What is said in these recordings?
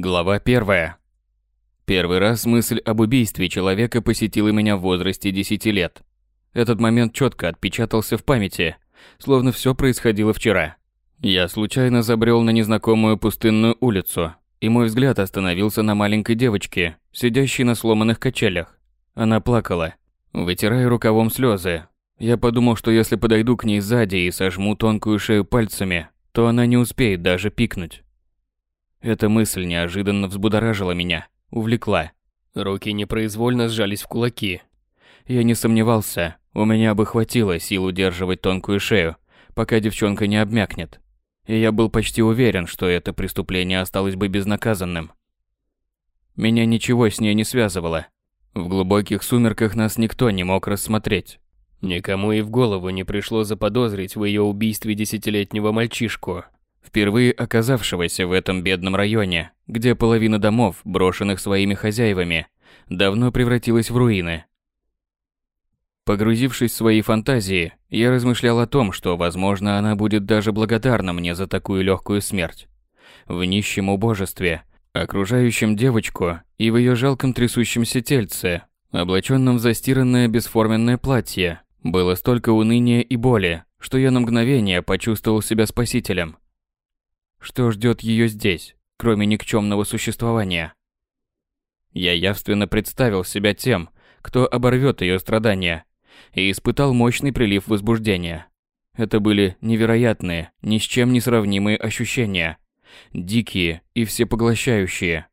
Глава первая. Первый раз мысль об убийстве человека посетила меня в возрасте 10 лет. Этот момент четко отпечатался в памяти, словно все происходило вчера. Я случайно забрел на незнакомую пустынную улицу, и мой взгляд остановился на маленькой девочке, сидящей на сломанных качелях. Она плакала, вытирая рукавом слезы. Я подумал, что если подойду к ней сзади и сожму тонкую шею пальцами, то она не успеет даже пикнуть. Эта мысль неожиданно взбудоражила меня, увлекла. Руки непроизвольно сжались в кулаки. Я не сомневался, у меня бы хватило сил удерживать тонкую шею, пока девчонка не обмякнет. И я был почти уверен, что это преступление осталось бы безнаказанным. Меня ничего с ней не связывало. В глубоких сумерках нас никто не мог рассмотреть. Никому и в голову не пришло заподозрить в ее убийстве десятилетнего мальчишку, впервые оказавшегося в этом бедном районе, где половина домов, брошенных своими хозяевами, давно превратилась в руины. Погрузившись в свои фантазии, я размышлял о том, что, возможно, она будет даже благодарна мне за такую легкую смерть. В нищем убожестве, окружающем девочку и в ее жалком трясущемся тельце, облаченном в застиранное бесформенное платье, было столько уныния и боли, что я на мгновение почувствовал себя спасителем – что ждет ее здесь, кроме никчемного существования? Я явственно представил себя тем, кто оборвет ее страдания, и испытал мощный прилив возбуждения. Это были невероятные, ни с чем не сравнимые ощущения, дикие и всепоглощающие.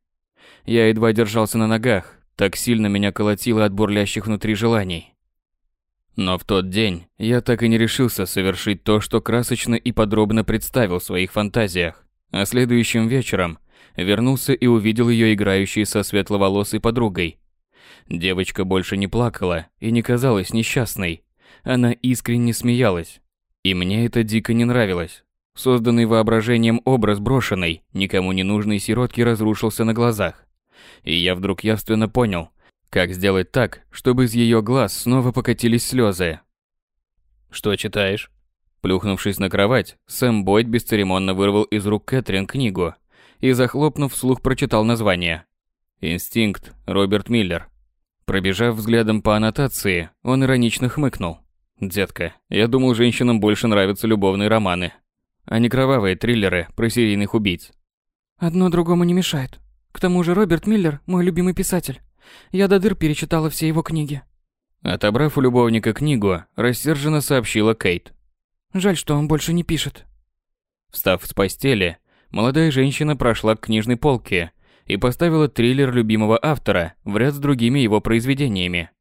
Я едва держался на ногах, так сильно меня колотило от бурлящих внутри желаний. Но в тот день я так и не решился совершить то, что красочно и подробно представил в своих фантазиях. А следующим вечером вернулся и увидел ее играющей со светловолосой подругой. Девочка больше не плакала и не казалась несчастной. Она искренне смеялась. И мне это дико не нравилось. Созданный воображением образ брошенной, никому не нужной сиротки разрушился на глазах. И я вдруг явственно понял, как сделать так, чтобы из ее глаз снова покатились слезы? «Что читаешь?» Плюхнувшись на кровать, Сэм Бойд бесцеремонно вырвал из рук Кэтрин книгу и, захлопнув, вслух прочитал название. «Инстинкт. Роберт Миллер». Пробежав взглядом по аннотации, он иронично хмыкнул. «Детка, я думал, женщинам больше нравятся любовные романы, а не кровавые триллеры про серийных убийц». «Одно другому не мешает. К тому же Роберт Миллер – мой любимый писатель. Я до дыр перечитала все его книги. Отобрав у любовника книгу, рассерженно сообщила Кейт. Жаль, что он больше не пишет. Встав с постели, молодая женщина прошла к книжной полке и поставила триллер любимого автора в ряд с другими его произведениями.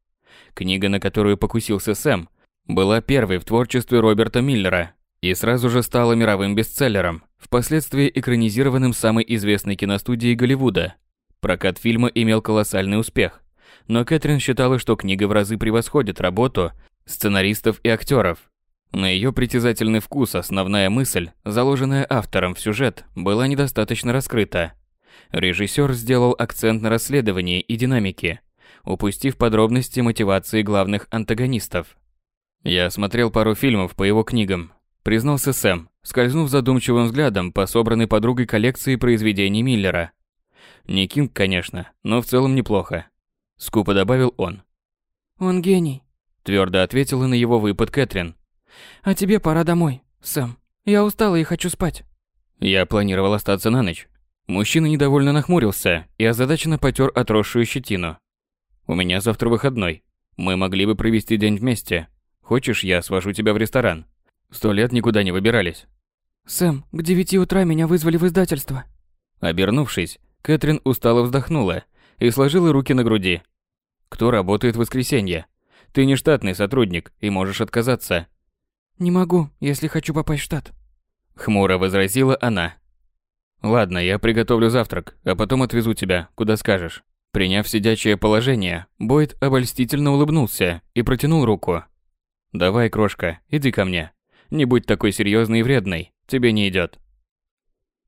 Книга, на которую покусился Сэм, была первой в творчестве Роберта Миллера и сразу же стала мировым бестселлером, впоследствии экранизированным самой известной киностудией Голливуда Прокат фильма имел колоссальный успех, но Кэтрин считала, что книга в разы превосходит работу сценаристов и актеров. На ее притязательный вкус основная мысль, заложенная автором в сюжет, была недостаточно раскрыта. Режиссер сделал акцент на расследовании и динамике, упустив подробности мотивации главных антагонистов. Я смотрел пару фильмов по его книгам, признался Сэм, скользнув задумчивым взглядом по собранной подругой коллекции произведений Миллера. Не Кинг, конечно, но в целом неплохо. Скупо добавил он. Он гений. Твердо ответила на его выпад Кэтрин. А тебе пора домой, Сэм. Я устала и хочу спать. Я планировал остаться на ночь. Мужчина недовольно нахмурился и озадаченно потер отросшую щетину. У меня завтра выходной. Мы могли бы провести день вместе. Хочешь, я свожу тебя в ресторан? Сто лет никуда не выбирались. Сэм, к девяти утра меня вызвали в издательство. Обернувшись, Кэтрин устало вздохнула и сложила руки на груди. «Кто работает в воскресенье? Ты не штатный сотрудник и можешь отказаться». «Не могу, если хочу попасть в штат». Хмуро возразила она. «Ладно, я приготовлю завтрак, а потом отвезу тебя, куда скажешь». Приняв сидячее положение, Бойд обольстительно улыбнулся и протянул руку. «Давай, крошка, иди ко мне. Не будь такой серьезной и вредной, тебе не идет».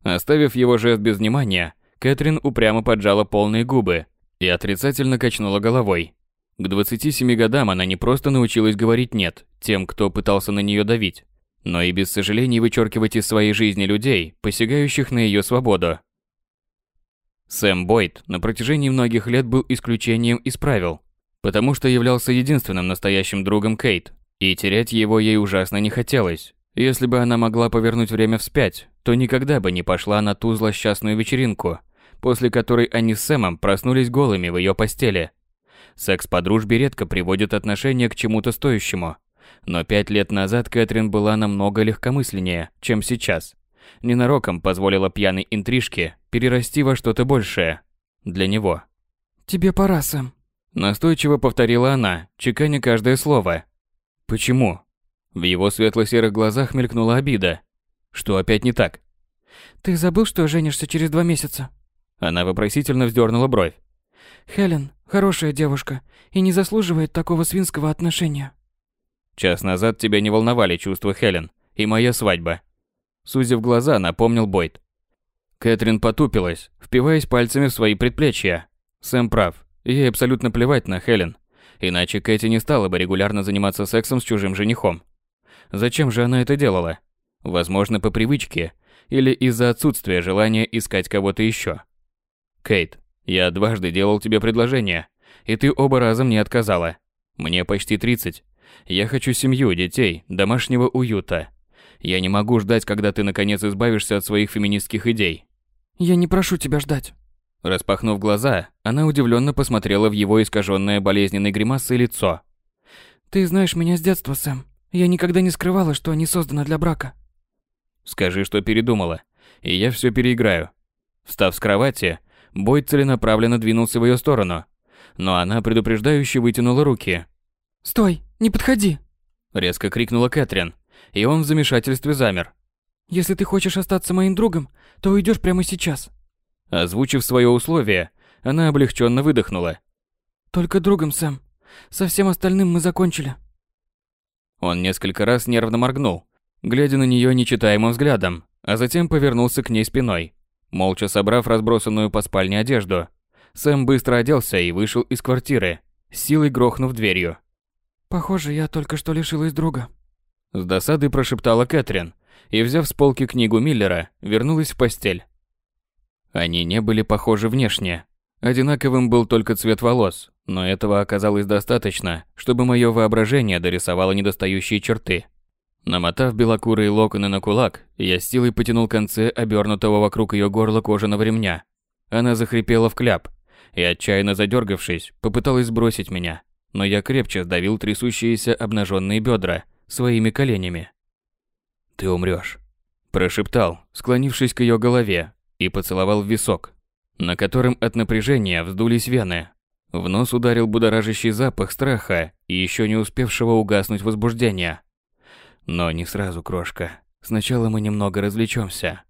Оставив его жест без внимания, Кэтрин упрямо поджала полные губы и отрицательно качнула головой. К 27 годам она не просто научилась говорить «нет» тем, кто пытался на нее давить, но и без сожалений вычеркивать из своей жизни людей, посягающих на ее свободу. Сэм Бойд на протяжении многих лет был исключением из правил, потому что являлся единственным настоящим другом Кейт, и терять его ей ужасно не хотелось. Если бы она могла повернуть время вспять, то никогда бы не пошла на ту злосчастную вечеринку, после которой они с Сэмом проснулись голыми в ее постели. Секс по дружбе редко приводит отношения к чему-то стоящему. Но пять лет назад Кэтрин была намного легкомысленнее, чем сейчас. Ненароком позволила пьяной интрижке перерасти во что-то большее. Для него. «Тебе пора, Сэм», – настойчиво повторила она, чеканя каждое слово. «Почему?» В его светло-серых глазах мелькнула обида. Что опять не так? «Ты забыл, что женишься через два месяца?» Она вопросительно вздернула бровь. «Хелен хорошая девушка и не заслуживает такого свинского отношения». Час назад тебя не волновали чувства Хелен и моя свадьба. Сузив глаза, напомнил Бойд. Кэтрин потупилась, впиваясь пальцами в свои предплечья. Сэм прав, ей абсолютно плевать на Хелен. Иначе Кэти не стала бы регулярно заниматься сексом с чужим женихом. Зачем же она это делала? Возможно, по привычке или из-за отсутствия желания искать кого-то еще. Кейт, я дважды делал тебе предложение, и ты оба раза мне отказала. Мне почти 30. Я хочу семью, детей, домашнего уюта. Я не могу ждать, когда ты наконец избавишься от своих феминистских идей. Я не прошу тебя ждать. Распахнув глаза, она удивленно посмотрела в его искаженное болезненной гримасой лицо. Ты знаешь меня с детства, Сэм. Я никогда не скрывала, что не создана для брака. Скажи, что передумала, и я все переиграю. Встав с кровати, Бой целенаправленно двинулся в ее сторону, но она предупреждающе вытянула руки. «Стой, не подходи!» Резко крикнула Кэтрин, и он в замешательстве замер. «Если ты хочешь остаться моим другом, то уйдешь прямо сейчас». Озвучив свое условие, она облегченно выдохнула. «Только другом, Сэм. Со всем остальным мы закончили». Он несколько раз нервно моргнул, глядя на нее нечитаемым взглядом, а затем повернулся к ней спиной. Молча собрав разбросанную по спальне одежду, Сэм быстро оделся и вышел из квартиры, силой грохнув дверью. «Похоже, я только что лишилась друга», — с досадой прошептала Кэтрин и, взяв с полки книгу Миллера, вернулась в постель. Они не были похожи внешне. Одинаковым был только цвет волос, но этого оказалось достаточно, чтобы мое воображение дорисовало недостающие черты. Намотав белокурые локоны на кулак, я с силой потянул концы обернутого вокруг ее горла кожаного ремня. Она захрипела в кляп и, отчаянно задергавшись, попыталась сбросить меня, но я крепче сдавил трясущиеся обнаженные бедра своими коленями. «Ты умрешь», – прошептал, склонившись к ее голове, и поцеловал в висок, на котором от напряжения вздулись вены. В нос ударил будоражащий запах страха и еще не успевшего угаснуть возбуждения – но не сразу, крошка. Сначала мы немного развлечемся.